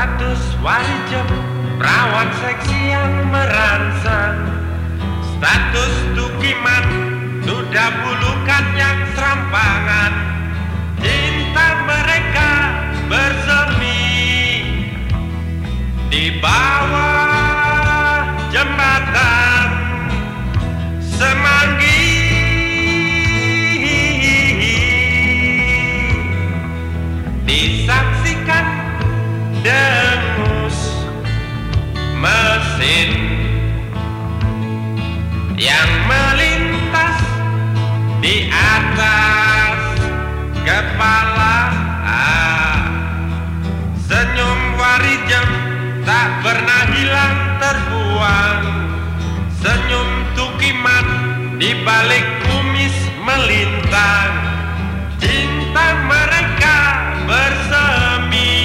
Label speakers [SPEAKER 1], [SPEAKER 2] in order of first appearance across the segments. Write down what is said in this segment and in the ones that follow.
[SPEAKER 1] Status Warijem Perawat seksi yang merangsang Status Tukiman Sudah bulukan yang serampangan. Cinta mereka bersemi. Di bawah jembatan Semanggi. Disaksikan Yang melintas di atas kepala Senyum warijem tak pernah hilang terbuang. Senyum tukiman di balik kumis melintang. Cinta mereka bersemi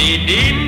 [SPEAKER 1] di dinding